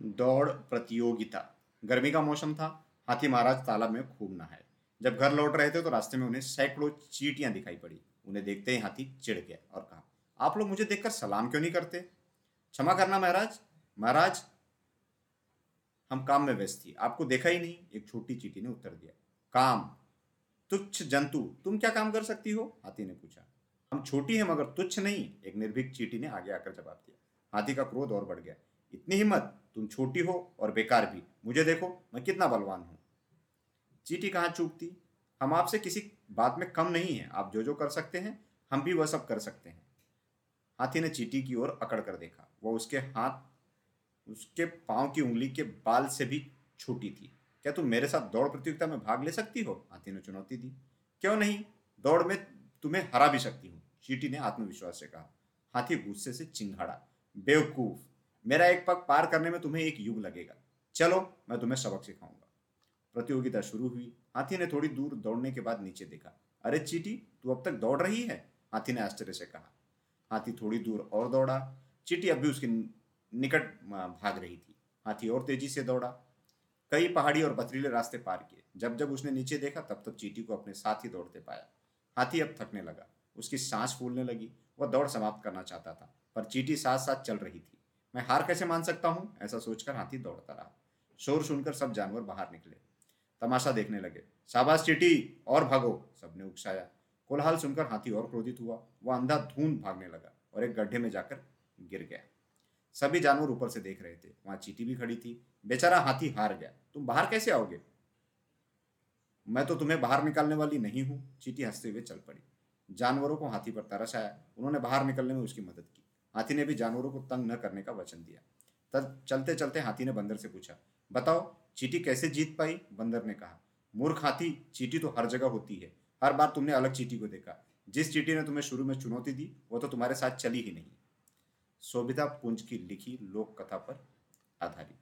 दौड़ प्रतियोगिता। गर्मी का मौसम था, हाथी महाराज तालाब में खूब नहाए। जब घर लौट रहे थे तो रास्ते में उन्हें सैकड़ों चीटियाँ दिखाई पड़ी। उन्हें देखते ही हाथी चिढ़ गया और कहा, आप लोग मुझे देखकर सलाम क्यों नहीं करते? क्षमा करना महाराज। महाराज, हम काम में व्यस्त थी। आपको देखा ही नहीं, एक छोटी चीटी ने उत्तर दिया। काम। तुच्छ जंतु, तुम क्या काम कर सकती हो? हाथी ने पूछा। हम छोटी हैं मगर तुच्छ नहीं, एक निर्भीक चीटी ने आगे आकर जवाब दिया। हाथी का क्रोध और बढ़ गया। इतनी हिम्मत, तुम छोटी हो और बेकार भी। मुझे देखो, मैं कितना बलवान हूँ। चीटी कहाँ चूकती? हम आपसे किसी बात में कम नहीं है। आप जो जो कर सकते हैं, हम भी वह सब कर सकते हैं। हाथी ने चीटी की ओर अकड़ कर देखा। वह उसके हाथ, उसके पाँव की उंगली के बाल से भी छोटी थी। क्या तुम मेरे साथ दौड़ प्रतियोगिता में भाग ले सकती हो? हाथी ने चुनौती दी। क्यों नहीं? दौड़ में तुम्हें हरा भी सकती हूँ। चीटी ने आत्मविश्वास से कहा। हाथी गुस्से से चिंघाड़ा बेवकूफ़। मेरा एक पग पार करने में तुम्हें एक युग लगेगा। चलो, मैं तुम्हें सबक सिखाऊँगा। प्रतियोगिता शुरू हुई। हाथी ने थोड़ी दूर दौड़ने के बाद नीचे देखा। अरे चीटी, तू अब तक दौड़ रही है? हाथी ने आश्चर्य से कहा। हाथी थोड़ी दूर और दौड़ा। चीटी अब भी उसके निकट भाग रही थी। हाथी और तेज़ी से दौड़ा। कई पहाड़ी और पथरीले रास्ते पार किए। जब जब उसने नीचे देखा, तब तक चीटी को अपने साथ ही दौड़ते पाया। हाथी अब थकने लगा। उसकी सांस फूलने लगी। वह दौड़ समाप्त करना चाहता था, पर चीटी साथ साथ चल रही थी। मैं हार कैसे मान सकता हूँ? ऐसा सोचकर हाथी दौड़ता रहा। शोर सुनकर सब जानवर बाहर निकले। तमाशा देखने लगे। शाबाश चीटी, और भागो। सबने उकसाया। कोलाहल सुनकर हाथी और क्रोधित हुआ। वह अंधा धूंध भागने लगा और एक गड्ढे में जाकर गिर गया। सभी जानवर ऊपर से देख रहे थे। वहाँ चीटी भी खड़ी थी। बेचारा हाथी हार गया। तुम बाहर कैसे आओगे? मैं तो तुम्हें बाहर निकालने वाली नहीं हूँ। चीटी हँसते हुए चल पड़ी। जानवरों को हाथी पर तरस आया। उन्होंने बाहर निकलने में उसकी मदद की। हाथी ने भी जानवरों को तंग न करने का वचन दिया। तब चलते चलते हाथी ने बंदर से पूछा, बताओ, चीटी कैसे जीत पाई? बंदर ने कहा, मूर्ख हाथी, चीटी तो हर जगह होती है। हर बार तुमने अलग चीटी को देखा। जिस चीटी ने तुम्हें शुरू में चुनौती दी, वो तो तुम्हारे साथ चली ही नहीं। शोभिता पुंज की लिखी लोक कथा पर आधारित।